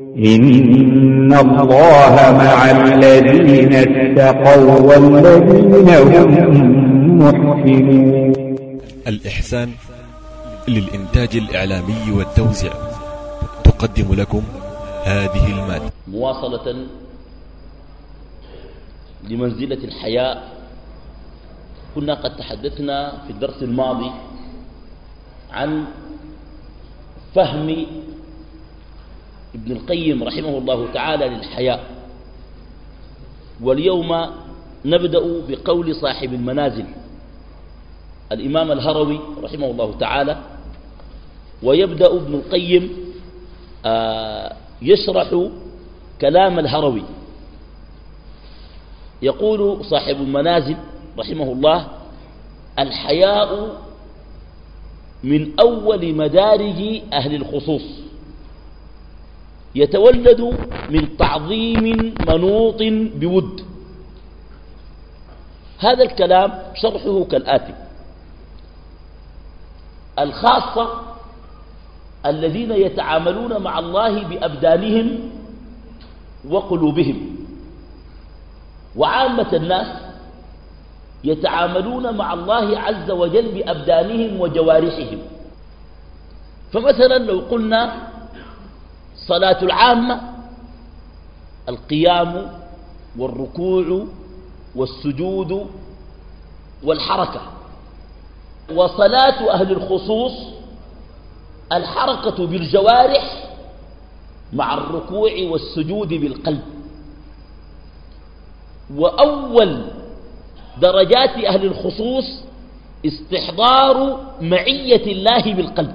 إن الله مع الذين اتقوا والذين هم محسنون الإحسان للإنتاج الإعلامي والتوزيع تقدم لكم هذه المادة. مواصلة لمنزلة الحياء. كنا قد تحدثنا في الدرس الماضي عن فهم ابن القيم رحمه الله تعالى للحياء. واليوم نبدأ بقول صاحب المنازل الإمام الهروي رحمه الله تعالى. ويبدأ ابن القيم آه، يشرح كلام الهروي. يقول صاحب المنازل رحمه الله الحياء من أول مدارج أهل الخصوص. يتولد من تعظيم منوط بود. هذا الكلام شرحه كالآتي. الخاصة الذين يتعاملون مع الله بأبدانهم وقلوبهم. وعامة الناس يتعاملون مع الله عز وجل بأبدانهم وجوارحهم. فمثلا لو قلنا صلاة العامة القيام والركوع والسجود والحركة. وصلاة أهل الخصوص الحركة بالجوارح مع الركوع والسجود بالقلب. وأول درجات أهل الخصوص استحضار معية الله بالقلب.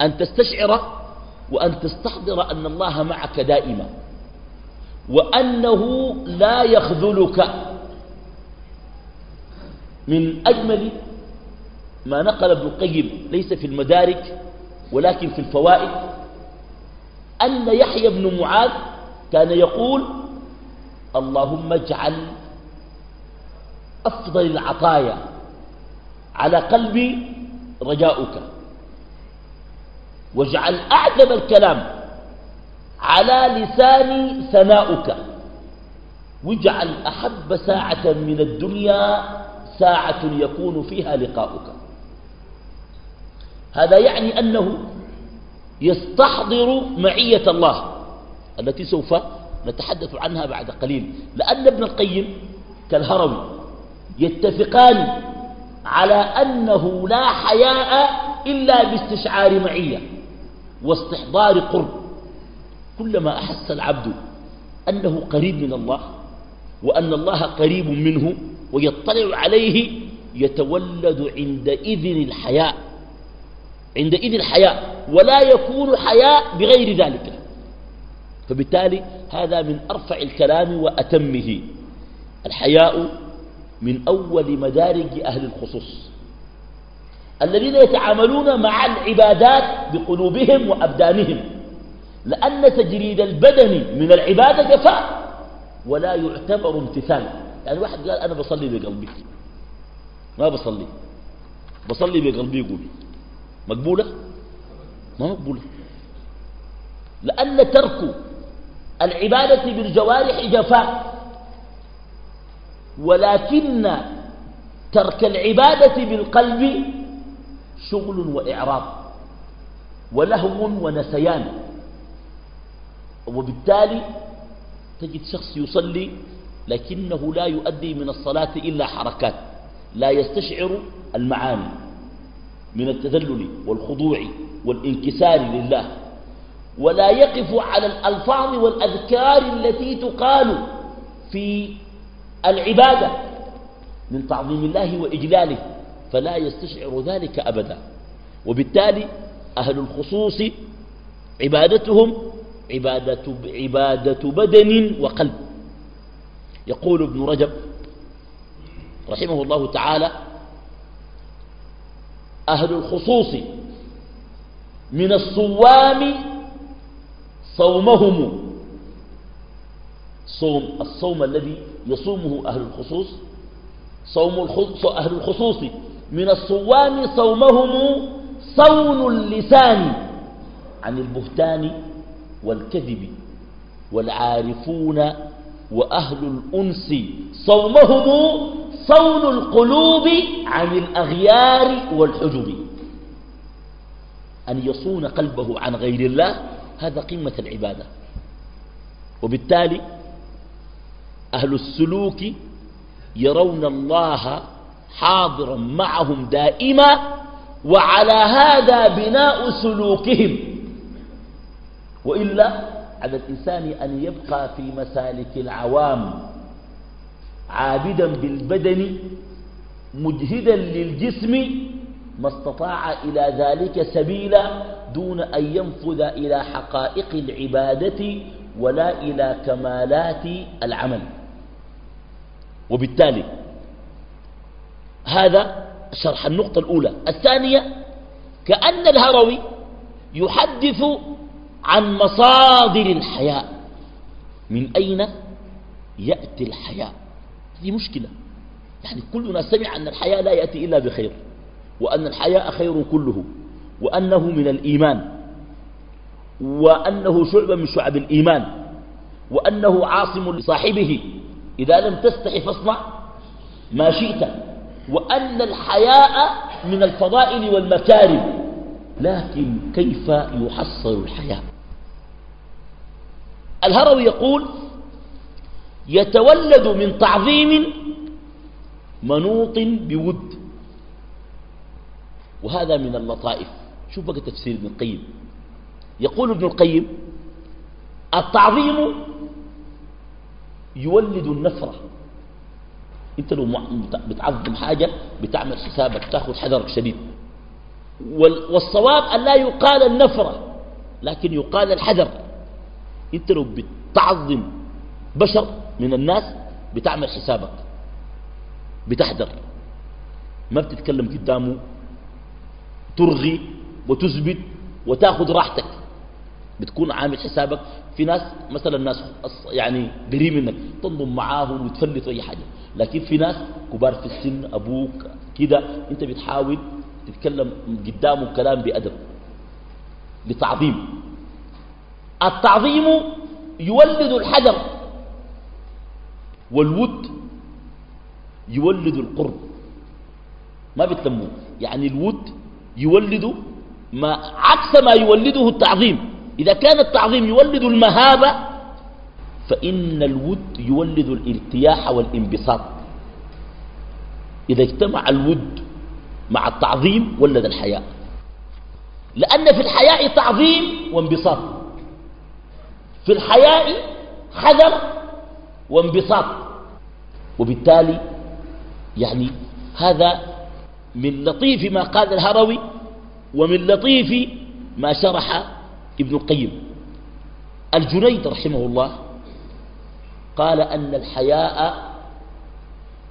أن تستشعر وأن تستحضر أن الله معك دائما وأنه لا يخذلك من أجمل ما نقل ابن القيم ليس في المدارك ولكن في الفوائد أن يحيى بن معاذ كان يقول اللهم اجعل أفضل العطايا على قلبي رجاؤك. واجعل أعجب الكلام على لساني ثناؤك. واجعل أحب ساعة من الدنيا ساعة يكون فيها لقاؤك. هذا يعني أنه يستحضر معية الله التي سوف نتحدث عنها بعد قليل. لأن ابن القيم كالهروي يتفقان على أنه لا حياء إلا باستشعار معية. واستحضار قرب. كلما أحس العبد أنه قريب من الله وأن الله قريب منه ويطلع عليه يتولد عندئذ الحياء. عندئذ الحياء ولا يكون حياء بغير ذلك. فبالتالي هذا من أرفع الكلام وأتمه. الحياء من أول مدارج أهل الخصوص. الذين يتعاملون مع العبادات بقلوبهم وأبدانهم. لأن تجريد البدن من العبادة جفاء ولا يعتبر امتثال يعني واحد قال أنا بصلي بقلبي. ما بصلي. بصلي بقلبي يقول. مقبولة؟ ما مقبولة. لأن ترك العبادة بالجوارح جفاء. ولكن ترك العبادة بالقلب شغل وإعراض ولهو ونسيان وبالتالي تجد شخص يصلي لكنه لا يؤدي من الصلاة إلا حركات لا يستشعر المعاني من التذلل والخضوع والانكسار لله ولا يقف على الألفاظ والأذكار التي تقال في العبادة من تعظيم الله وإجلاله. فلا يستشعر ذلك أبدا. وبالتالي أهل الخصوص عبادتهم عبادة, عبادة بدن وقلب. يقول ابن رجب رحمه الله تعالى أهل الخصوص من الصوام صومهم. صوم الصوم الذي يصومه أهل الخصوص. صوم أهل الخصوص من الصوام صومهم صون اللسان عن البهتان والكذب والعارفون وأهل الأنس صومهم صون القلوب عن الأغيار والحجب. أن يصون قلبه عن غير الله هذا قمة العبادة. وبالتالي أهل السلوك يرون الله حاضرا معهم دائما وعلى هذا بناء سلوكهم. وإلا على الإنسان أن يبقى في مسالك العوام عابدا بالبدن مجهدا للجسم ما استطاع إلى ذلك سبيلا دون أن ينفذ إلى حقائق العبادة ولا إلى كمالات العمل. وبالتالي هذا شرح النقطة الأولى. الثانية كأن الهروي يحدث عن مصادر الحياء. من أين يأتي الحياء؟ هذه مشكلة. يعني كلنا سمع أن الحياء لا يأتي إلا بخير وأن الحياء خير كله وأنه من الإيمان وأنه شعبة من شعب الإيمان وأنه عاصم لصاحبه. إذا لم تستحي فاصنع ما شئت. وأن الحياء من الفضائل والمكارم. لكن كيف يحصل الحياء؟ الهروي يقول يتولد من تعظيم منوط بود. وهذا من اللطائف. شوف بقى تفسير ابن القيم. يقول ابن القيم التعظيم يولد النفرة. انت لو بتعظم حاجة بتعمل حسابك تاخذ حذرك شديد. والصواب أن لا يقال النفرة لكن يقال الحذر. انت لو بتعظم بشر من الناس بتعمل حسابك بتحذر. ما بتتكلم قدامه ترغي وتثبت وتاخذ راحتك. بتكون عامل حسابك في ناس مثلا ناس يعني قريب منك تنضم معاهم وتفلت أي حاجة. لكن في ناس كبار في السن أبوك كده أنت بتحاول تتكلم قدامه كلام بأدب لتعظيم. التعظيم يولد الحجر والود يولد القرب. ما بتلموا يعني الود يولد ما عكس ما يولده التعظيم. إذا كان التعظيم يولد المهابة فإن الود يولد الارتياح والانبساط. إذا اجتمع الود مع التعظيم ولد الحياء. لأن في الحياء تعظيم وانبساط. في الحياء حذر وانبساط. وبالتالي يعني هذا من لطيف ما قال الهروي ومن لطيف ما شرح ابن القيم. الجنيد رحمه الله قال أن الحياء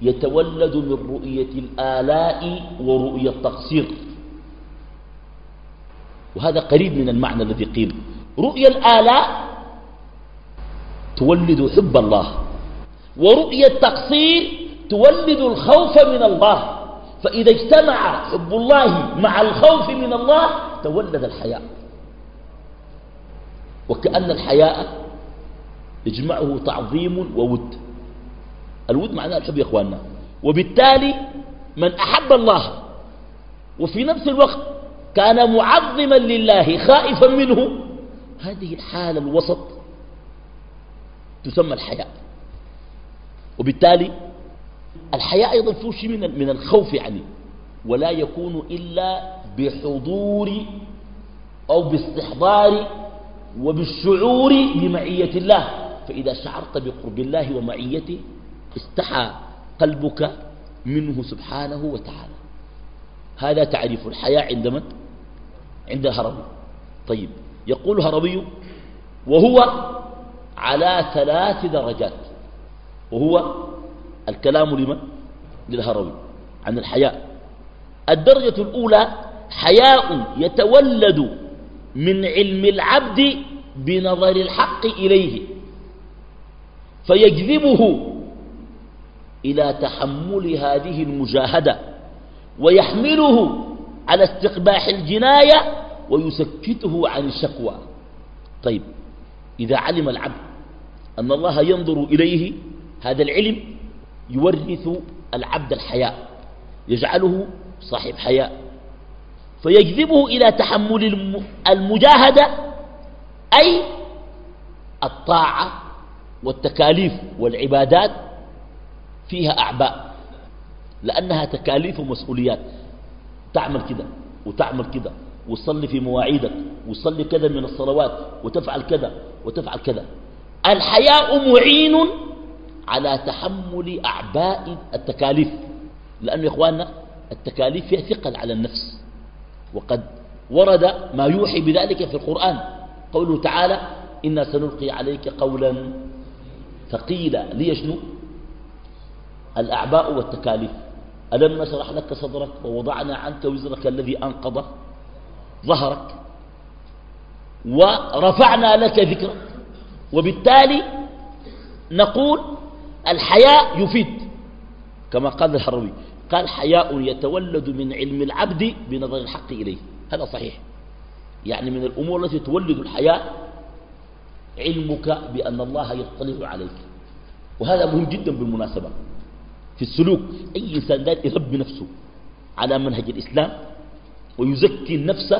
يتولد من رؤية الآلاء ورؤية التقصير. وهذا قريب من المعنى الذي قيل. رؤية الآلاء تولد حب الله ورؤية التقصير تولد الخوف من الله. فإذا اجتمع حب الله مع الخوف من الله تولد الحياء. وكأن الحياء يجمعه تعظيم وود. الود معناه الحب يا إخواننا. وبالتالي من أحب الله وفي نفس الوقت كان معظما لله خائفا منه هذه الحالة الوسط تسمى الحياء. وبالتالي الحياء أيضا فيه شيء من من الخوف يعني ولا يكون إلا بحضور أو باستحضار وبالشعور بمعية الله. فإذا شعرت بقرب الله ومعيته استحى قلبك منه سبحانه وتعالى. هذا تعريف الحياة عند من؟ عند الهروي طيب يقول الهروي وهو على ثلاث درجات. وهو الكلام لمن؟ للهروي عن الحياء. الدرجة الأولى حياء يتولد من علم العبد بنظر الحق إليه فيجذبه إلى تحمل هذه المجاهدة ويحمله على استقباح الجناية ويسكته عن الشكوى. طيب إذا علم العبد أن الله ينظر إليه هذا العلم يورث العبد الحياء يجعله صاحب حياء. فيجذبه إلى تحمل المجاهدة أي الطاعة والتكاليف والعبادات فيها أعباء لأنها تكاليف ومسؤوليات. تعمل كده وتعمل كده وتصلي في مواعيدك وتصلي كذا من الصلوات وتفعل كذا وتفعل كذا. الحياء معين على تحمل أعباء التكاليف لأنه يا إخواننا التكاليف فيها ثقل على النفس. وقد ورد ما يوحي بذلك في القرآن. قوله تعالى إنا سنلقي عليك قولا ثقيلا. ليشنو الأعباء والتكاليف. ألم نشرح لك صدرك ووضعنا عنك وزرك الذي أنقض ظهرك ورفعنا لك ذكرك. وبالتالي نقول الحياء يفيد كما قال الحروي. قال حياء يتولد من علم العبد بنظر الحق إليه. هذا صحيح. يعني من الأمور التي تولد الحياء علمك بأن الله يطلع عليك. وهذا مهم جدا بالمناسبة. في السلوك أي إنسان ذات يربي نفسه على منهج الإسلام ويزكي النفس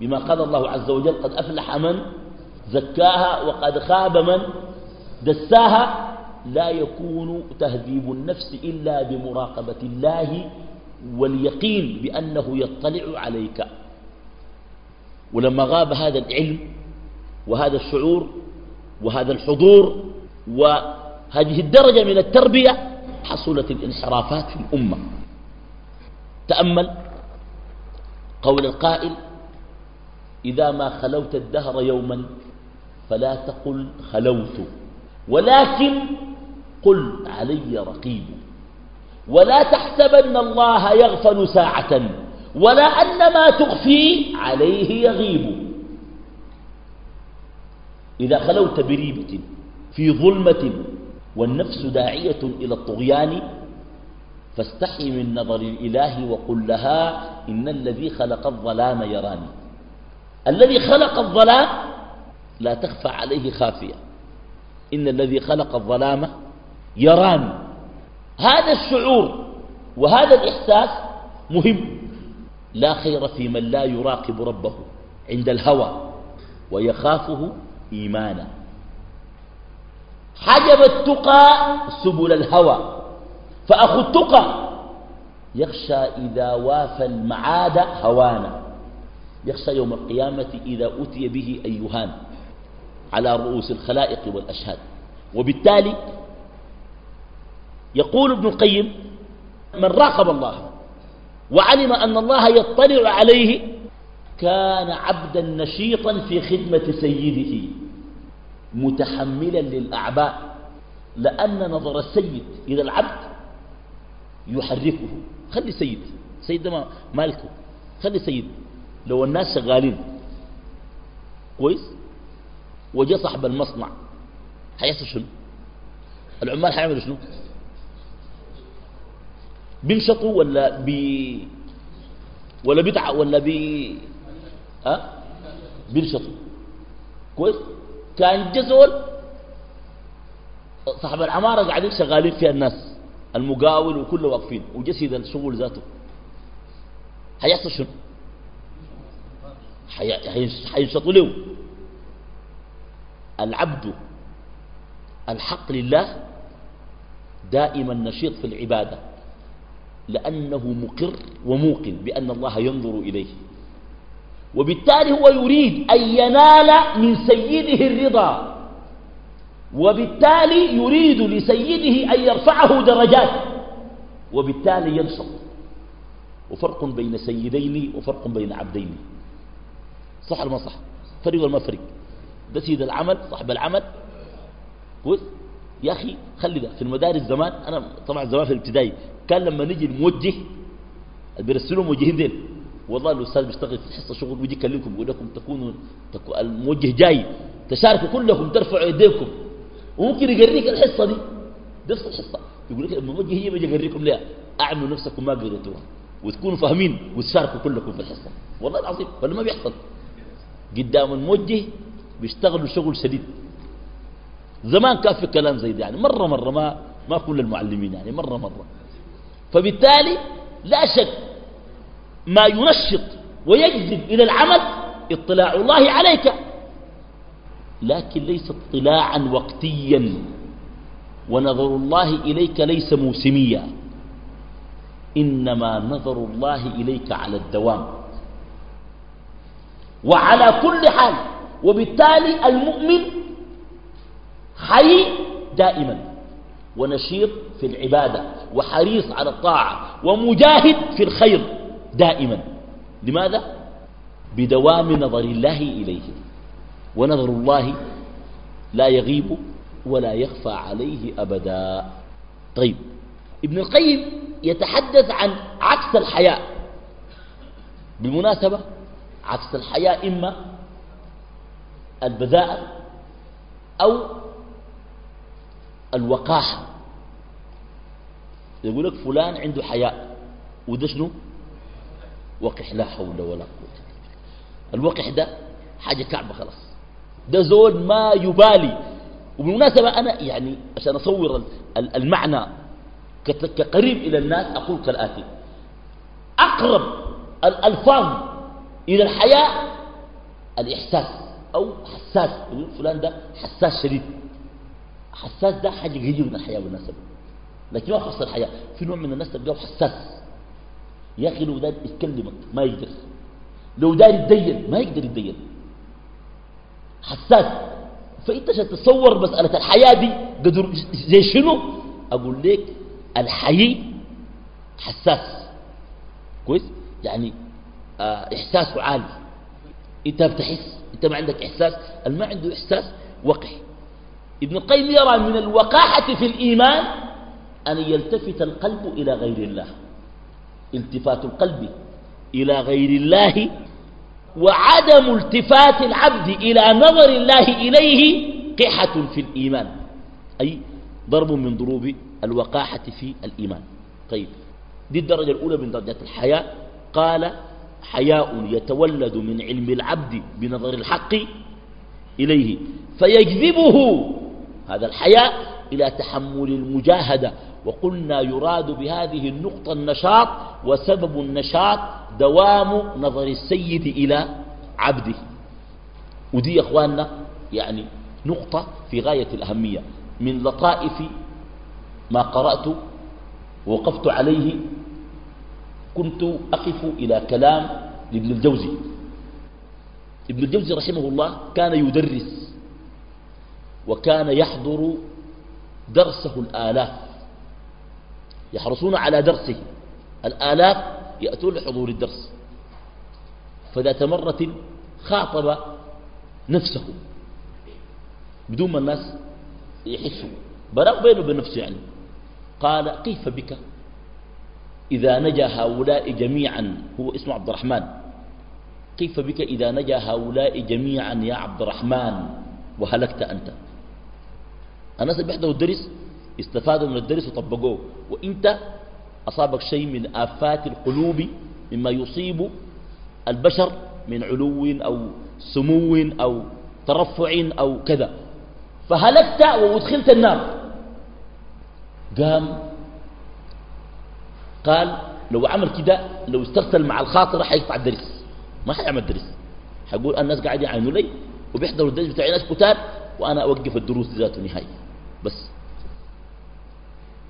بما قال الله عز وجل قد أفلح من زكاها وقد خاب من دساها لا يكون تهذيب النفس إلا بمراقبة الله واليقين بأنه يطلع عليك. ولما غاب هذا العلم وهذا الشعور وهذا الحضور وهذه الدرجة من التربية حصلت الانحرافات في الأمة. تأمل قول القائل إذا ما خلوت الدهر يوما فلا تقل خلوت ولكن قل علي رقيب. ولا تحسبن الله يغفل ساعة ولا أن ما تخفي عليه يغيب. إذا خلوت بريبة في ظلمة والنفس داعية إلى الطغيان فاستحي من نظر الإله وقل لها إن الذي خلق الظلام يراني. الذي خلق الظلام لا تخفى عليه خافية. إن الذي خلق الظلام يراني هذا الشعور وهذا الإحساس مهم. لا خير في من لا يراقب ربه عند الهوى ويخافه إيمانا. حجب التقى سبل الهوى فأخو التقى يخشى إذا وافى المعاد هوانا. يخشى يوم القيامة إذا أتي به أيهان على رؤوس الخلائق والأشهاد. وبالتالي يقول ابن القيم من راقب الله وعلم أن الله يطلع عليه كان عبدا نشيطا في خدمة سيده متحملا للأعباء لأن نظر السيد إلى العبد يحركه. خلي سيد سيد ده مالكه. خلي سيد لو الناس شغالين. كويس؟ وجاء صاحب المصنع. حيحصل شنو؟ العمال حيعملوا شنو؟ بينشطوا ولا بي ولا بيتع ولا بي ها؟ بينشطوا كويس؟ كأن جزول صاحب العمارة قاعدين شغالين فيها الناس المقاول وكله واقفين وجسد الشغل ذاته. حيحصل شنو؟ حينشطوا له. العبد الحق لله دائما نشيط في العبادة. لأنه مقر وموقن بأن الله ينظر إليه. وبالتالي هو يريد أن ينال من سيده الرضا. وبالتالي يريد لسيده أن يرفعه درجات. وبالتالي ينشط وفرق بين سيدين وفرق بين عبدين. صح ولا ما صح؟ فرق ولا ما ده سيد العمل صاحب العمل. يا أخي خلي ده في المدارس زمان أنا طبعا زمان في الابتدائي كان لما نجي الموجه بيرسلوا موجهين ديل. والله الأستاذ بيشتغل في الحصة شغل ويجي يكلمكم يقول لكم تكونوا تكو الموجه جاي. تشاركوا كلكم ترفعوا يديكم وممكن يقريك الحصة دي. نفس الحصة. يقول لك الموجه هي بيجي يقريكم ليه أعملوا نفسكم ما قريتوها وتكونوا فاهمين وتشاركوا كلكم في الحصة. والله العظيم ولا ما بيحصل. قدام الموجه بيشتغلوا شغل شديد. زمان كان في كلام زي ده يعني مرة مرة ما ما كل المعلمين يعني مرة مرة. فبالتالي لا شك ما ينشط ويجذب إلى العمل اطلاع الله عليك لكن ليس اطلاعا وقتيا. ونظر الله إليك ليس موسميا إنما نظر الله إليك على الدوام. وعلى كل حال وبالتالي المؤمن حي دائما. ونشيط في العبادة وحريص على الطاعة ومجاهد في الخير دائما. لماذا؟ بدوام نظر الله إليه. ونظر الله لا يغيب ولا يخفى عليه أبدا. طيب ابن القيم يتحدث عن عكس الحياء. بالمناسبة عكس الحياء إما البذاءة أو الوقاحة. يقول لك فلان عنده حياء وده شنو؟ وقح لا حول ولا قوة الوقح ده حاجة كعبة خلاص. ده زول ما يبالي. وبالمناسبة أنا يعني عشان أصور المعنى كقريب إلى الناس أقول كالآتي. أقرب الألفاظ إلى الحياة الإحساس أو حساس. فلان ده حساس شديد. حساس ده حاجة قريبة من الحياة بالمناسبة لكن ما خص الحياة في نوع من الناس تلقاه حساس. يا أخي لو دار يتكلمك ما يقدر. لو دار يتدين ما يقدر يتدين. حساس. عشان تتصور مسألة الحياة دي قدر زي شنو؟ أقول لك الحي حساس. كويس؟ يعني آه إحساسه عالي. أنت بتحس أنت ما عندك إحساس. اللي ما عنده إحساس وقح. ابن القيم يرى من الوقاحة في الإيمان أن يلتفت القلب إلى غير الله. التفات القلب إلى غير الله وعدم التفات العبد إلى نظر الله إليه قحة في الإيمان. أي ضرب من ضروب الوقاحة في الإيمان. طيب دي الدرجة الأولى من درجات الحياة قال حياء يتولد من علم العبد بنظر الحق إليه فيجذبه هذا الحياء إلى تحمل المجاهدة وقلنا يراد بهذه النقطة النشاط وسبب النشاط دوام نظر السيد إلى عبده. ودي يا أخواننا يعني نقطة في غاية الأهمية. من لطائف ما قرأت ووقفت عليه كنت أقف إلى كلام لابن الجوزي. ابن الجوزي رحمه الله كان يدرس وكان يحضر درسه الآلاف. يحرصون على درسه. الآلاف يأتون لحضور الدرس. فذات مرة خاطب نفسه. بدون ما الناس يحسوا. براء بينه وبين نفسه يعني. قال كيف بك؟ إذا نجا هؤلاء جميعا. هو اسمه عبد الرحمن. كيف بك إذا نجا هؤلاء جميعا يا عبد الرحمن؟ وهلكت أنت. الناس اللي بيحضروا الدرس استفادوا من الدرس وطبقوه. وإنت أصابك شيء من آفات القلوب مما يصيب البشر من علو أو سمو أو ترفع أو كذا. فهلكت وأدخلت النار. قام قال لو عمل كده لو استرسل مع الخاطر حيقطع الدرس. ما حيعمل درس حيقول الناس قاعد يعينوا لي. وبيحضروا الدرس بتاعي ناس كتار وأنا أوقف الدروس ذاته نهائي بس.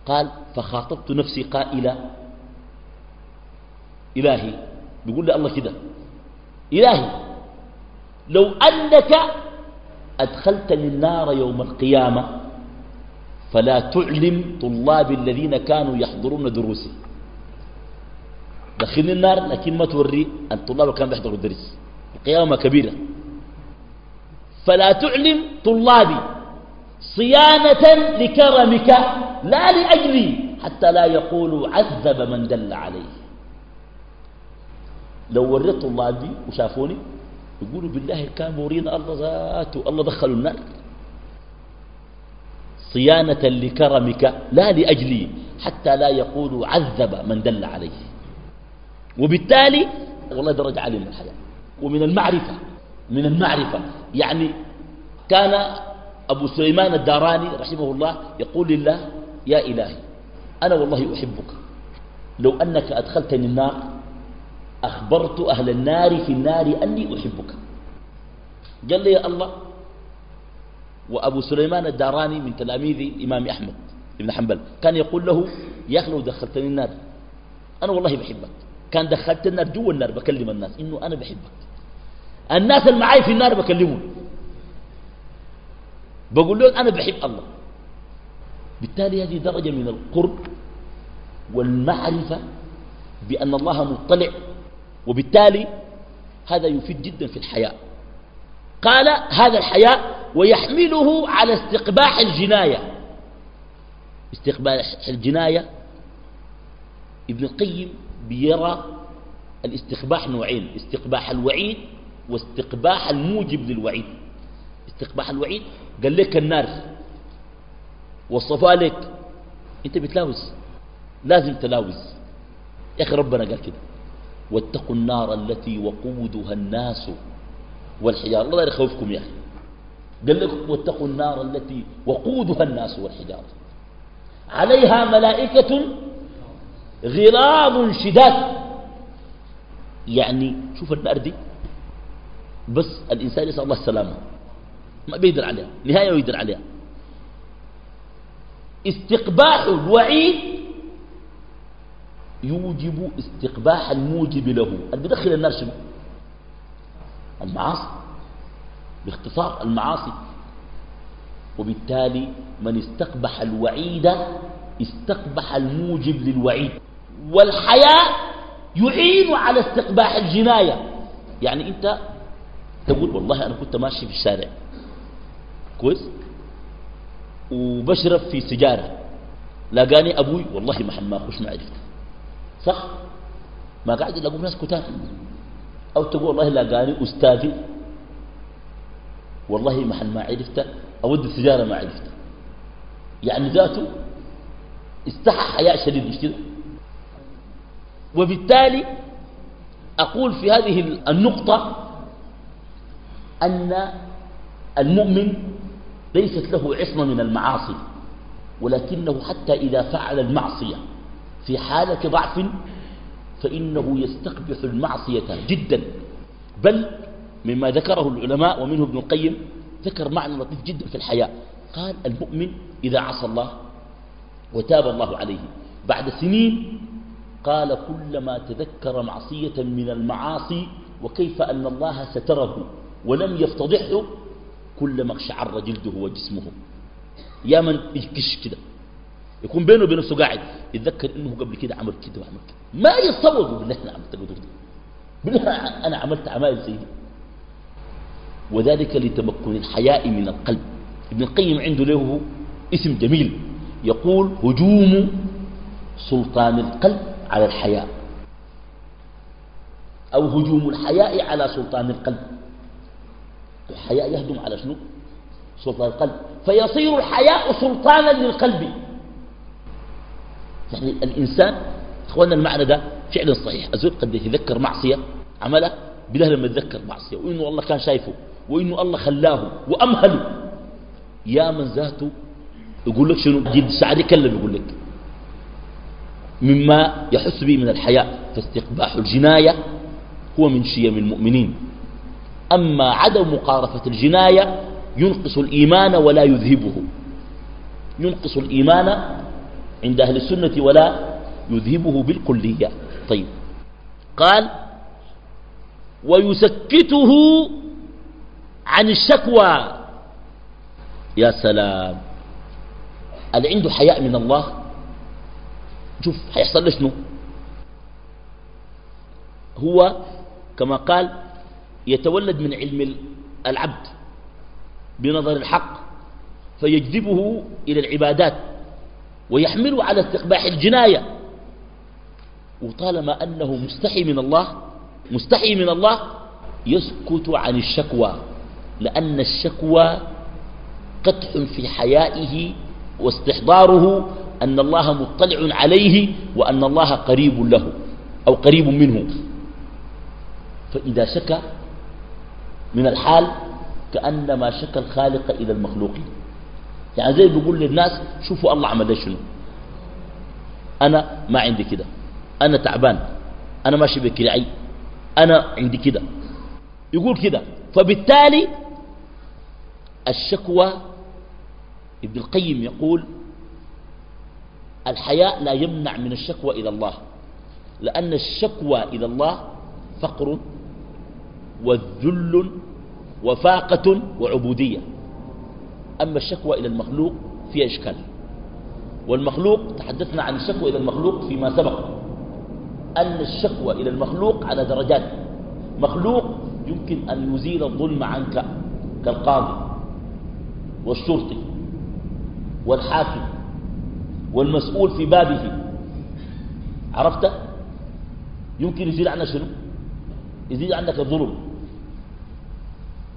قال فخاطبت نفسي قائلا. إلهي. بيقول لي الله كده. إلهي. لو أنك أدخلتني النار يوم القيامة فلا تعلم طلاب الذين كانوا يحضرون دروسي. دخلني النار لكن ما توري الطلاب كانوا يحضروا الدرس. القيامة كبيرة. فلا تعلم طلابي صيانة لكرمك لا لأجلي حتى لا يقولوا عذب من دل عليه. لو وريت طلابي وشافوني يقولوا بالله كان مورينا الله ذاته الله دخلوا النار. صيانة لكرمك لا لأجلي حتى لا يقولوا عذب من دل عليه. وبالتالي والله درجة عالية من الحياة. ومن المعرفة من المعرفة. يعني كان أبو سليمان الداراني رحمه الله يقول لله يا إلهي أنا والله أحبك. لو أنك أدخلتني النار أخبرت أهل النار في النار أني أحبك. قال لي يا الله. وأبو سليمان الداراني من تلاميذ الإمام أحمد بن حنبل كان يقول له يا أخي لو دخلتني النار أنا والله بحبك. كان دخلت النار جوا النار بكلم الناس إنه أنا بحبك. الناس اللي معي في النار بكلمهم. بقول لهم أنا بحب الله. بالتالي هذه درجة من القرب والمعرفة بأن الله مطلع وبالتالي هذا يفيد جدا في الحياة. قال هذا الحياء ويحمله على استقباح الجناية. استقباح الجناية ابن القيم بيرى الاستقباح نوعين استقباح الوعيد واستقباح الموجب للوعيد. استقباح الوعيد قال لك النار وصفها لك. أنت بتلاوز لازم تلاوز. يا أخي ربنا قال كده. واتقوا النار التي وقودها الناس والحجارة. الله لا يخوفكم يا أخي. قال لك واتقوا النار التي وقودها الناس والحجارة. عليها ملائكة غلاظ شداد. يعني شوف النار دي بس الإنسان يسأل الله السلامة. ما بيقدر عليها نهاية ويقدر عليها. استقباح الوعيد يوجب استقباح الموجب له. اللي بيدخل النار شنو؟ المعاصي باختصار المعاصي. وبالتالي من استقبح الوعيد استقبح الموجب للوعيد. والحياء يعين على استقباح الجناية. يعني أنت تقول والله أنا كنت ماشي في الشارع. كويس. وبشرب في سجارة. لاقاني أبوي والله ما ما أخش ما عرفت صح؟ ما قاعد يلاقوا ناس كتار. أو تقول والله لاقاني أستاذي. والله ما ما عرفت أود السجارة ما عرفت يعني ذاته استحى حياء شديد مش كده؟ وبالتالي أقول في هذه النقطة أن المؤمن ليست له عصمة من المعاصي ولكنه حتى إذا فعل المعصية في حالة ضعف فإنه يستقبح المعصية جدا. بل مما ذكره العلماء ومنه ابن القيم ذكر معنى لطيف جدا في الحياة قال المؤمن إذا عصى الله وتاب الله عليه. بعد سنين قال كلما تذكر معصية من المعاصي وكيف أن الله ستره ولم يفتضحه كلما اقشعر جلده وجسمه يا من يكش كده. يكون بينه وبين نفسه قاعد. يتذكر إنه قبل كده عمل كده وعمل كده. ما يتصور بالله أنا عملت القدر دي بالله أنا عملت أعمال زي دي. وذلك لتمكن الحياء من القلب. ابن القيم عنده له اسم جميل. يقول هجوم سلطان القلب على الحياء. أو هجوم الحياء على سلطان القلب. الحياء يهدم على شنو؟ سلطان القلب. فيصير الحياء سلطانا للقلب. يعني الإنسان أخوانا المعنى ده فعلا صحيح. الزول قد يتذكر معصية عمله بله لما يتذكر معصية. وإنه الله كان شايفه وإنه الله خلاه وأمهله. يا من ذاته يقول لك شنو؟ جد سعد يكلم يقول لك مما يحس به من الحياء فاستقباح الجناية هو من شيم المؤمنين. أما عدم مقارفة الجناية ينقص الإيمان ولا يذهبه. ينقص الإيمان عند أهل السنة ولا يذهبه بالكلية. طيب. قال ويسكته عن الشكوى. يا سلام. اللي عنده حياء من الله؟ شوف حيحصل له شنو؟ هو كما قال يتولد من علم العبد بنظر الحق فيجذبه إلى العبادات ويحمله على استقباح الجناية. وطالما أنه مستحي من الله مستحي من الله يسكت عن الشكوى لأن الشكوى قدح في حيائه واستحضاره أن الله مطلع عليه وأن الله قريب له أو قريب منه. فإذا شكى من الحال كأنما شكى الخالق إلى المخلوقين يعني زي بيقول للناس شوفوا الله عمل شنو. أنا ما عندي كده. أنا تعبان. أنا ماشي بكرعي أنا عندي كده. يقول كده. فبالتالي الشكوى ابن القيم يقول الحياء لا يمنع من الشكوى إلى الله. لأن الشكوى إلى الله فقر والذل وفاقة وعبودية. أما الشكوى إلى المخلوق فيها إشكال. والمخلوق تحدثنا عن الشكوى إلى المخلوق فيما سبق. أن الشكوى إلى المخلوق على درجات. مخلوق يمكن أن يزيل الظلم عنك كالقاضي والشرطي والحاكم والمسؤول في بابه. عرفت؟ يمكن يزيل عنك شنو؟ يزيل عنك الظلم.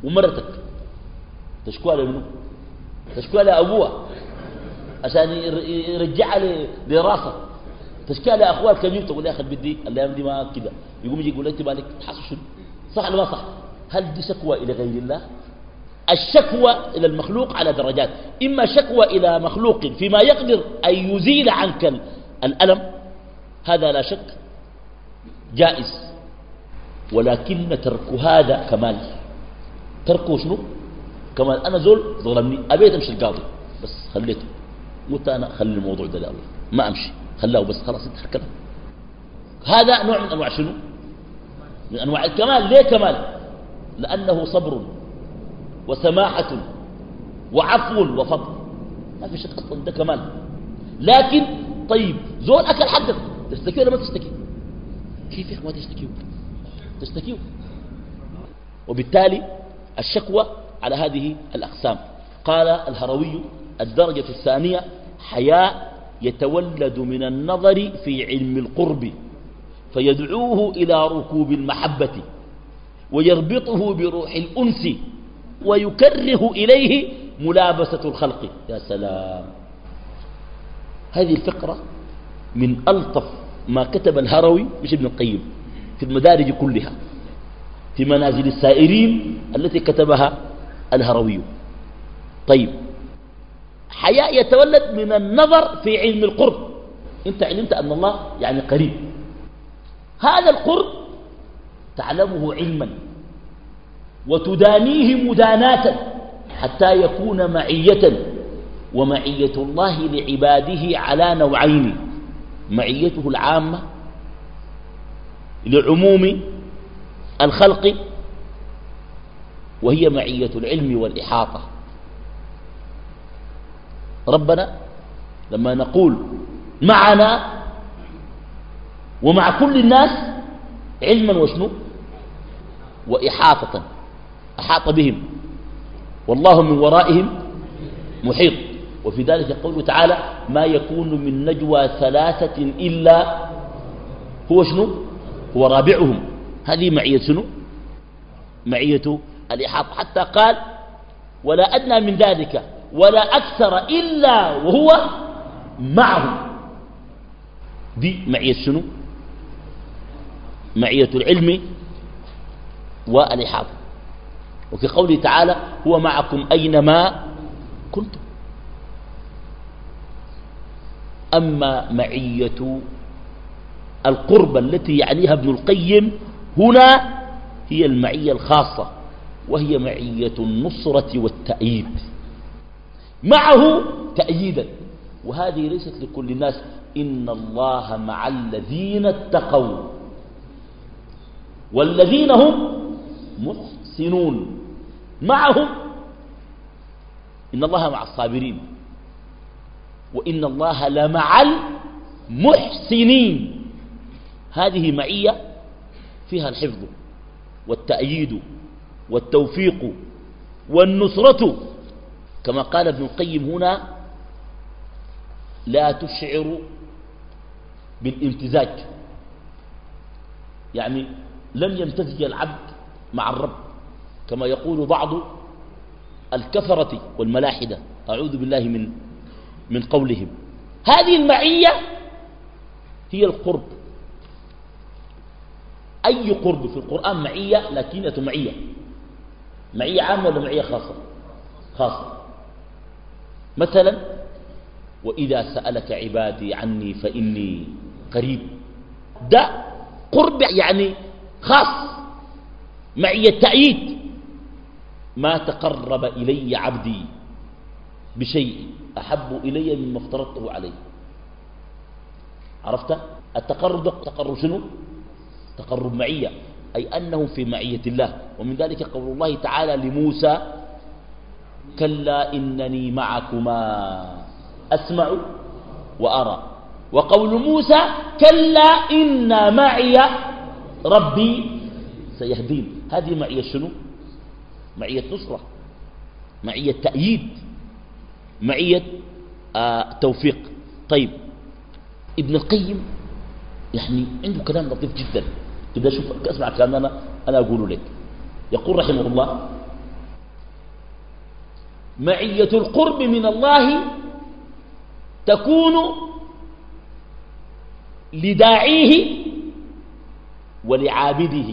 ومرتك. تشكوها لمنه تشكوها لأبوها عشان يرجعها لراسك تشكيها لأخوها الكبير تقول يا أخي بدي الأيام دي ما كده. يقوم يجي يقول أنت مالك؟ تحصل شنو؟ صح ولا ما صح؟ هل دي شكوى إلى غير الله؟ الشكوى إلى المخلوق على درجات. إما شكوى إلى مخلوق فيما يقدر أن يزيل عنك الألم هذا لا شك. جائز. ولكن ترك هذا كمال. تركه شنو؟ كمال أنا زول ظلمني. أبيت أمشي القاضي. بس خليته. قلت أنا خلي الموضوع ده لله ما أمشي. خلاه بس خلاص انت هكذا هذا نوع من أنواع شنو؟ من أنواع الكمال. ليه كمال؟ لأنه صبر وسماحة وعفو وفضل. ما في شك أصلا ده كمال. لكن طيب زول أكل حقك. تشتكي ولا ما تشتكي؟ كيف يا ما تشتكيه تشتكيه وبالتالي الشكوى على هذه الأقسام. قال الهروي الدرجة الثانية حياء يتولد من النظر في علم القرب فيدعوه إلى ركوب المحبة ويربطه بروح الأنس ويكره إليه ملابسة الخلق. يا سلام! هذه الفقرة من ألطف ما كتب الهروي مش ابن القيم في المدارج كلها. في منازل السائرين التي كتبها الهروي. طيب. حياء يتولد من النظر في علم القرب. انت علمت أن الله يعني قريب. هذا القرب تعلمه علما وتدانيه مداناة حتى يكون معية. ومعية الله لعباده على نوعين. معيته العامة لعموم الخلق وهي معية العلم والإحاطة. ربنا لما نقول معنا ومع كل الناس علما وشنو؟ وإحاطة. أحاط بهم. والله من ورائهم محيط. وفي ذلك قوله تعالى ما يكون من نجوى ثلاثة إلا هو شنو؟ هو رابعهم. هذه معية شنو؟ معية الإحاطة حتى قال ولا أدنى من ذلك ولا أكثر إلا وهو معه. دي معية شنو؟ معية العلم والإحاطة وفي قوله تعالى هو معكم أينما كنتم. أما معية القرب التي يعنيها ابن القيم هنا هي المعية الخاصة وهي معية النصرة والتأييد. معه تأييدا. وهذه ليست لكل الناس. إن الله مع الذين اتقوا. والذين هم محسنون. معهم إن الله مع الصابرين. وإن الله لمع المحسنين. هذه معية فيها الحفظ والتأييد والتوفيق والنصرة. كما قال ابن القيم هنا لا تشعر بالامتزاج. يعني لم يمتزج العبد مع الرب كما يقول بعض الكفرة والملاحدة. أعوذ بالله من من قولهم. هذه المعية هي القرب. أي قرب في القرآن معية لكنة معية. معية عامة ولا معية خاصة؟ خاصة. مثلا وإذا سألك عبادي عني فإني قريب. ده قرب يعني خاص. معية تأييد. ما تقرب إلي عبدي بشيء أحب إلي مما افترضته عليه. عرفت؟ التقرب تقرب شنو؟ تقرب معية أي أنه في معية الله. ومن ذلك قول الله تعالى لموسى كلا إنني معكما أسمع وأرى. وقول موسى كلا إن معي ربي سيهدين. هذه معية شنو؟ معية نصرة معية تأييد معية آه توفيق. طيب ابن القيم يعني عنده كلام لطيف جدا. كده شوف أسمع كلام أنا, أنا أقوله لك. يقول رحمه الله معية القرب من الله تكون لداعيه ولعابده.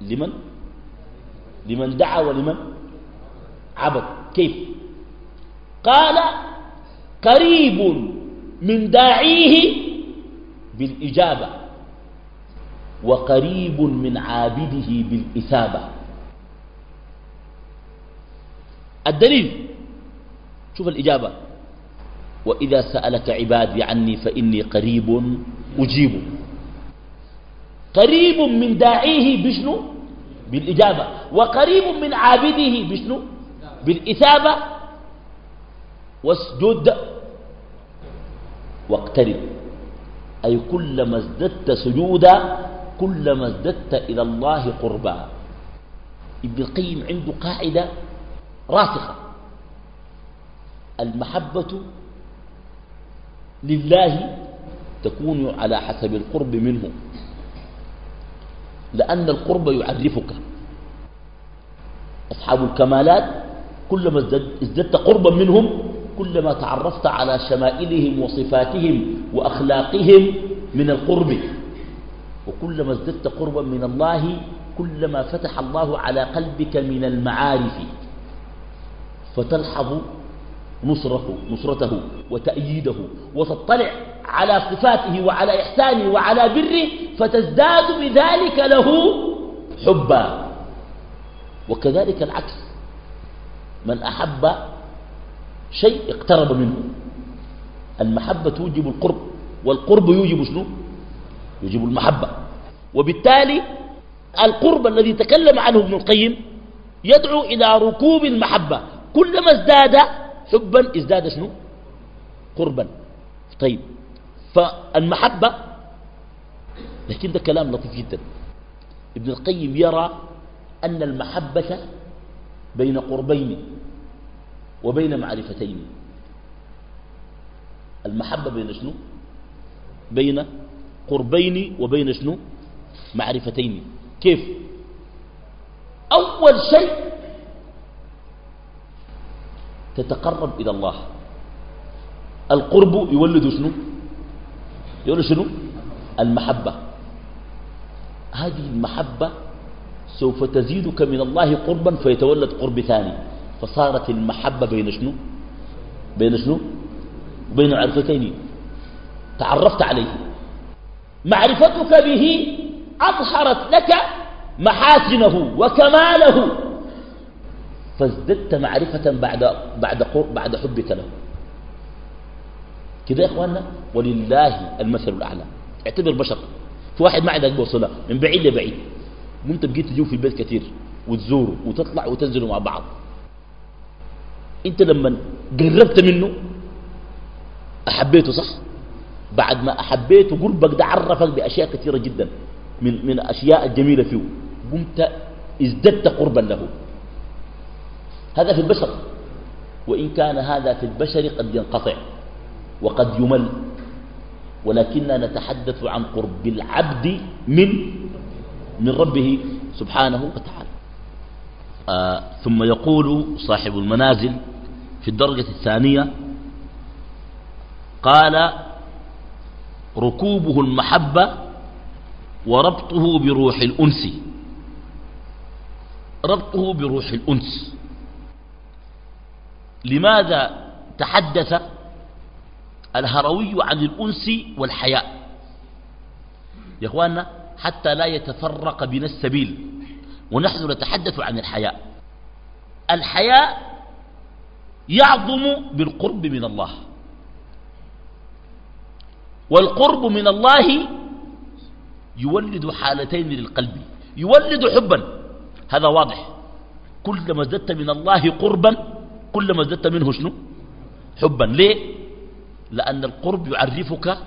لمن؟ لمن دعا ولمن عبد. كيف؟ قال قريب من داعيه بالإجابة. وقريب من عابده بالإثابة. الدليل شوف الإجابة. وإذا سألك عبادي عني فإني قريب أجيب. قريب من داعيه بشنو؟ بالإجابة. وقريب من عابده بشنو؟ بالإثابة. واسجد. واقترب. أي كلما ازددت سجودا كلما ازددت إلى الله قربا. ابن القيم عنده قاعدة راسخة. المحبة لله تكون على حسب القرب منه. لأن القرب يعرفك. أصحاب الكمالات كلما ازددت قربا منهم كلما تعرفت على شمائلهم وصفاتهم وأخلاقهم من القرب. وكلما ازددت قربا من الله كلما فتح الله على قلبك من المعارف فتلحظ نصره نصرته وتأييده وتطلع على صفاته وعلى إحسانه وعلى بره فتزداد بذلك له حبا. وكذلك العكس من أحب شيء اقترب منه. المحبة توجب القرب والقرب يوجب شنو؟ يوجب المحبة. وبالتالي القرب الذي تكلم عنه ابن القيم يدعو إلى ركوب المحبة. كلما ازداد حبا ازداد شنو؟ قربا. طيب فالمحبة لكن ده كلام لطيف جدا. ابن القيم يرى أن المحبة بين قربين وبين معرفتين. المحبة بين شنو؟ بين قربين وبين شنو؟ معرفتين. كيف؟ أول شيء تتقرب إلى الله. القرب يولد شنو؟ يولد شنو؟ المحبة. هذه المحبة سوف تزيدك من الله قربا فيتولد قرب ثاني. فصارت المحبة بين شنو؟ بين شنو؟ بين عرفتين. تعرفت عليه. معرفتك به أظهرت لك محاسنه وكماله. فازددت معرفة بعد بعد بعد حبك له. كده يا إخواننا ولله المثل الأعلى. اعتبر بشر. في واحد ما عندك بوصلة من بعيد لبعيد. وانت بقيت تجوا في البيت كثير وتزوروا وتطلع وتنزلوا مع بعض. انت لما قربت منه أحبيته صح؟ بعد ما احبيته قربك ده عرفك بأشياء كثيرة جدا من من الاشياء الجميله فيه. قمت ازددت قربا له. هذا في البشر. وإن كان هذا في البشر قد ينقطع وقد يمل. ولكننا نتحدث عن قرب العبد من من ربه سبحانه وتعالى. آه ثم يقول صاحب المنازل في الدرجة الثانية قال ركوبه المحبة وربطه بروح الأنس. ربطه بروح الأنس. لماذا تحدث الهروي عن الأنس والحياء؟ يا أخوانا حتى لا يتفرق بنا السبيل ونحن نتحدث عن الحياء. الحياء يعظم بالقرب من الله. والقرب من الله يولد حالتين للقلب يولد حبا هذا واضح. كلما ازددت من الله قربا كلما ازددت منه شنو؟ حبا. ليه؟ لأن القرب يعرفك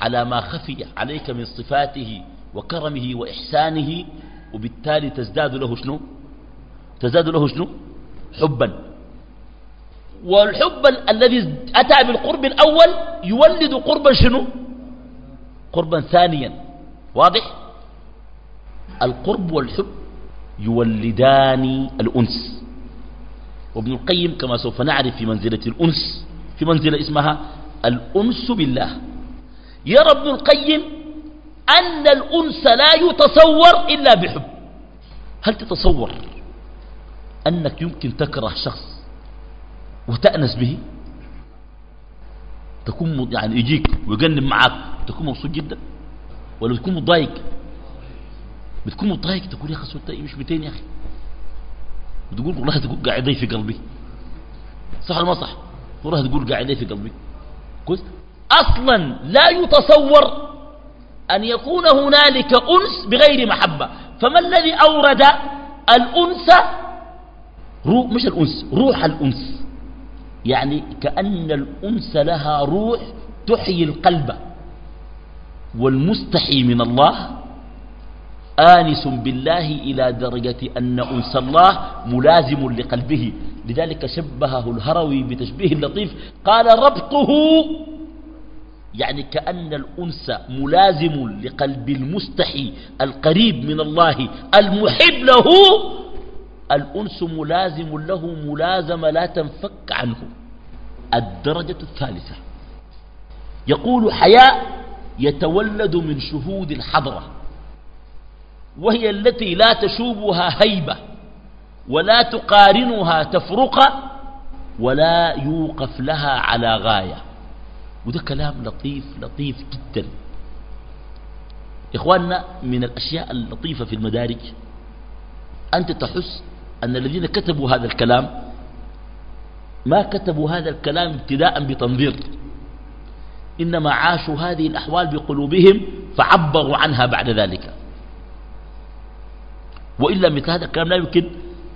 على ما خفي عليك من صفاته وكرمه وإحسانه وبالتالي تزداد له شنو؟ تزداد له شنو؟ حبا. والحب الذي أتى بالقرب الأول يولد قربا شنو؟ قربا ثانيا. واضح؟ القرب والحب يولدان الأنس. وابن القيم كما سوف نعرف في منزلة الأنس في منزلة اسمها الأنس بالله. يرى ابن القيم أن الأنس لا يتصور إلا بحب. هل تتصور أنك يمكن تكره شخص وتأنس به. تكون يعني يجيك ويقنب معك تكون مبسوط جدا. ولا تكون متضايق. بتكون متضايق تقول يا أخي صوت مش 200 يا أخي. بتقول والله تقول قاعد في قلبي. صح ولا ما صح؟ والله تقول قاعد في قلبي. كويس؟ أصلا لا يتصور أن يكون هنالك أنس بغير محبة. فما الذي أورد الأنس؟ روح مش الأنس روح الأنس. يعني كأن الأنس لها روح تحيي القلب. والمستحي من الله آنس بالله إلى درجة أن أنس الله ملازم لقلبه. لذلك شبهه الهروي بتشبيه لطيف قال ربطه يعني كأن الأنس ملازم لقلب المستحي القريب من الله المحب له الأنس ملازم له ملازمة لا تنفك عنه. الدرجة الثالثة. يقول حياء يتولد من شهود الحضرة. وهي التي لا تشوبها هيبة ولا تقارنها تفرقة ولا يوقف لها على غاية. وده كلام لطيف لطيف جدا. إخواننا من الأشياء اللطيفة في المدارج أنت تحس أن الذين كتبوا هذا الكلام ما كتبوا هذا الكلام ابتداء بتنظير. إنما عاشوا هذه الأحوال بقلوبهم فعبروا عنها بعد ذلك. وإلا مثل هذا الكلام لا يمكن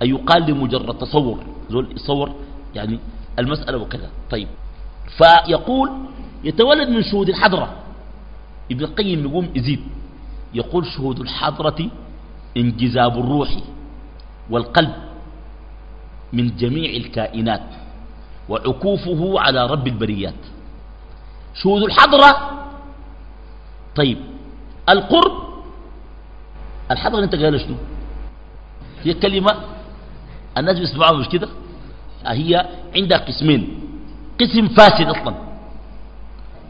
أن يقال لمجرد تصور. زول يصور يعني المسألة وكذا. طيب. فيقول يتولد من شهود الحضرة. ابن القيم يقوم يزيد. يقول شهود الحضرة انجذاب الروح. والقلب من جميع الكائنات وعكوفه على رب البريات. شهود الحضرة؟ طيب القرب الحضرة انت قال شنو؟ هي كلمة الناس بيسمعوها مش كده؟ هي عندها قسمين قسم فاسد أصلا.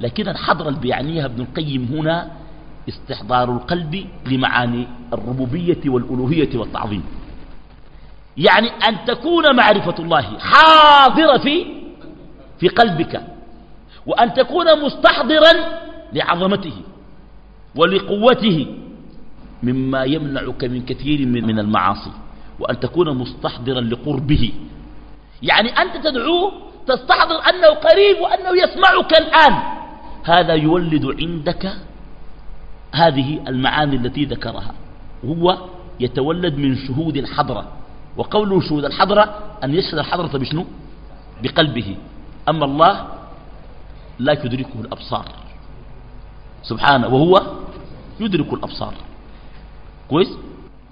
لكن الحضرة اللي بيعنيها ابن القيم هنا استحضار القلب لمعاني الربوبية والألوهية والتعظيم. يعني أن تكون معرفة الله حاضرة في في قلبك وأن تكون مستحضرا لعظمته ولقوته مما يمنعك من كثير من, المعاصي وأن تكون مستحضرا لقربه. يعني أنت تدعوه تستحضر أنه قريب وأنه يسمعك الآن. هذا يولد عندك هذه المعاني التي ذكرها. وهو يتولد من شهود الحضرة. وقوله شهود الحضرة أن يشهد الحضرة بشنو؟ بقلبه. أما الله لا يدركه الأبصار. سبحانه وهو يدرك الأبصار. كويس؟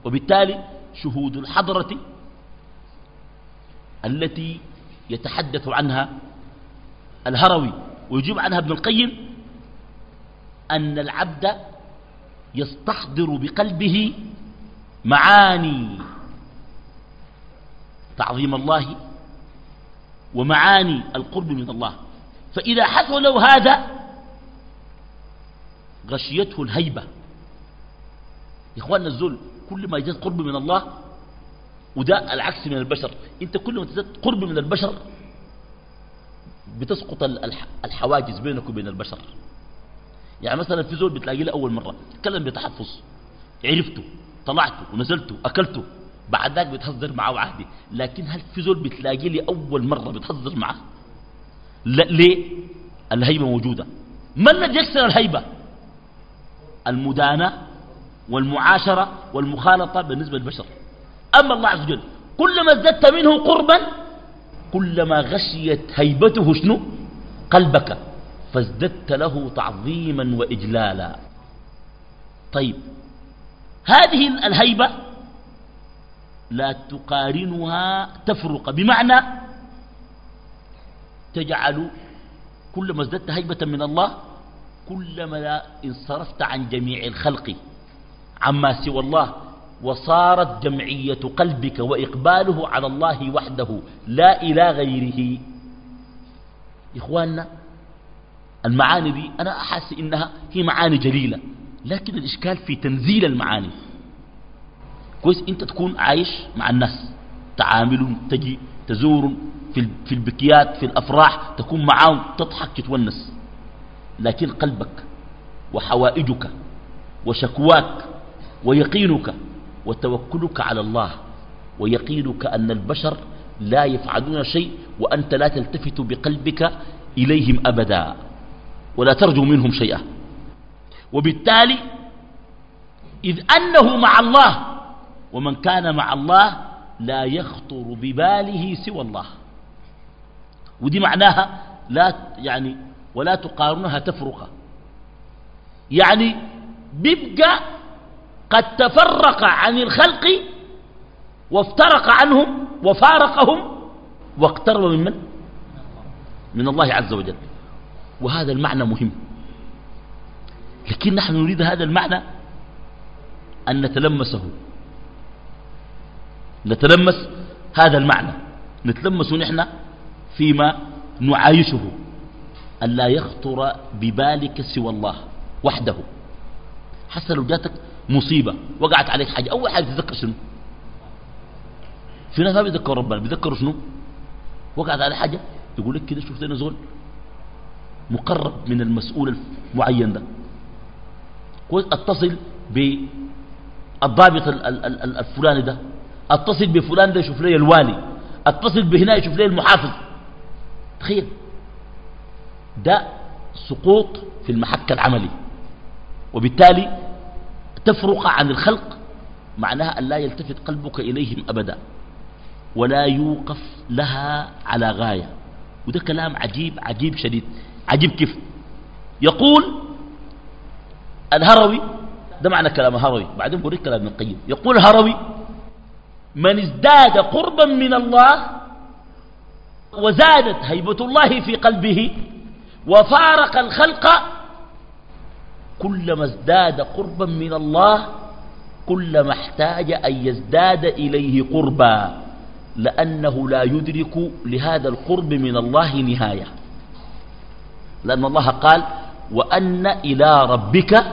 وبالتالي شهود الحضرة التي يتحدث عنها الهروي ويجيب عنها ابن القيم أن العبد يستحضر بقلبه معاني تعظيم الله ومعاني القرب من الله. فإذا حصل له هذا غشيته الهيبة. يا إخواننا الزول كل ما يجد قرب من الله وده العكس من البشر. أنت كل ما تزداد قرب من البشر بتسقط الحواجز بينك وبين البشر. يعني مثلا في زول بتلاقي لي أول مرة تكلم بتحفظ عرفته طلعته ونزلته أكلته. بعد ذاك بتهزر معه عهدي لكن هل في زول بتلاقي لي أول مرة بتهزر معه؟ لا ليه؟ الهيبة موجودة. ما الذي يكسر الهيبة؟ المدانة والمعاشرة والمخالطة بالنسبة للبشر. أما الله عز وجل كلما ازددت منه قربا كلما غشيت هيبته شنو؟ قلبك. فازددت له تعظيما وإجلالا. طيب هذه الهيبة لا تقارنها تفرق. بمعنى تجعل كلما ازددت هيبة من الله كلما انصرفت عن جميع الخلق. عما سوى الله وصارت جمعية قلبك وإقباله على الله وحده. لا إلى غيره. إخواننا المعاني دي أنا أحس إنها هي معاني جليلة لكن الإشكال في تنزيل المعاني. كويس أنت تكون عايش مع الناس. تعامل تجي تزور في في البكيات في الأفراح تكون معاهم تضحك تتونس. لكن قلبك وحوائجك وشكواك ويقينك وتوكلك على الله. ويقينك أن البشر لا يفعلون شيء وأنت لا تلتفت بقلبك إليهم أبدا. ولا ترجو منهم شيئا. وبالتالي إذ أنه مع الله ومن كان مع الله لا يخطر بباله سوى الله. ودي معناها لا يعني ولا تقارنها تفرقة يعني بيبقى قد تفرق عن الخلق وافترق عنهم وفارقهم واقترب من من؟ من الله عز وجل. وهذا المعنى مهم. لكن نحن نريد هذا المعنى أن نتلمسه. نتلمس هذا المعنى. نتلمس نحن فيما نعايشه. أن لا يخطر ببالك سوى الله وحده. حتى لو جاتك مصيبة وقعت عليك حاجة أول حاجة تذكر شنو؟ في ناس ما بيذكروا ربنا بيذكروا شنو؟ وقعت على حاجة يقول لك كده شفت زول مقرب من المسؤول المعين ده. أتصل بالضابط الفلاني ده. اتصل بفلان ده يشوف لي الوالي اتصل بهنا يشوف لي المحافظ. تخيل. ده سقوط في المحك العملي. وبالتالي تفرق عن الخلق معناها أن لا يلتفت قلبك إليهم أبدا. ولا يوقف لها على غاية. وده كلام عجيب عجيب شديد عجيب كيف. يقول الهروي ده معنى كلام الهروي بعدين بوريك كلام ابن القيم. يقول الهروي من ازداد قربا من الله وزادت هيبة الله في قلبه وفارق الخلق كلما ازداد قربا من الله كلما احتاج أن يزداد إليه قربا لأنه لا يدرك لهذا القرب من الله نهاية. لأن الله قال وأن إلى ربك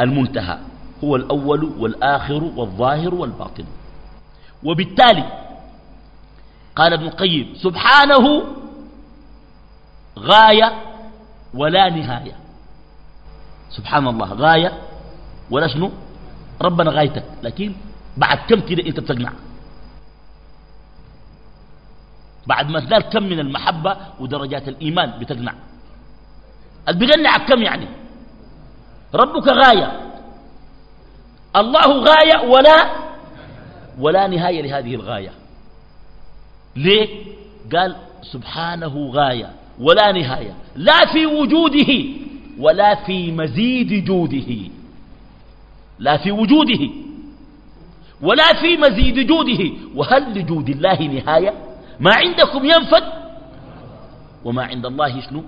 المنتهى. هو الأول والآخر والظاهر والباطن. وبالتالي قال ابن القيم سبحانه غاية ولا نهاية. سبحان الله غاية ولا شنو؟ ربنا غايتك لكن بعد كم كده انت بتقنع؟ بعد ما تنال كم من المحبة ودرجات الإيمان بتقنع. بيقنعك كم يعني؟ ربك غاية. الله غاية ولا ولا نهاية لهذه الغاية. ليه؟ قال سبحانه غاية ولا نهاية. لا في وجوده ولا في مزيد جوده. لا في وجوده ولا في مزيد جوده. وهل لجود الله نهاية؟ ما عندكم ينفد؟ وما عند الله شنو؟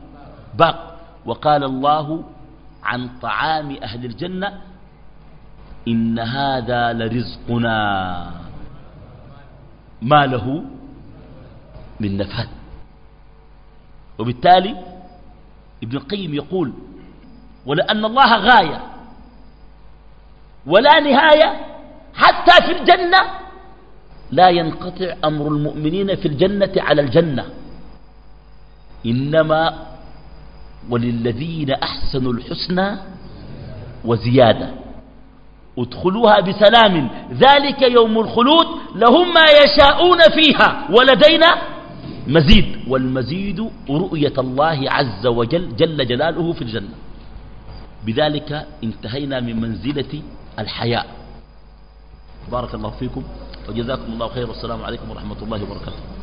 باق. وقال الله عن طعام أهل الجنة إن هذا لرزقنا. ما له من نفاد وبالتالي ابن القيم يقول ولأن الله غاية ولا نهاية حتى في الجنة لا ينقطع أمر المؤمنين في الجنة على الجنة. إنما وللذين أحسنوا الحسنى وزيادة. ادخلوها بسلام. ذلك يوم الخلود لهم ما يشاءون فيها. ولدينا مزيد. والمزيد رؤية الله عز وجل جل جلاله في الجنة. بذلك انتهينا من منزلة الحياء. بارك الله فيكم. وجزاكم الله خير. والسلام عليكم ورحمة الله وبركاته.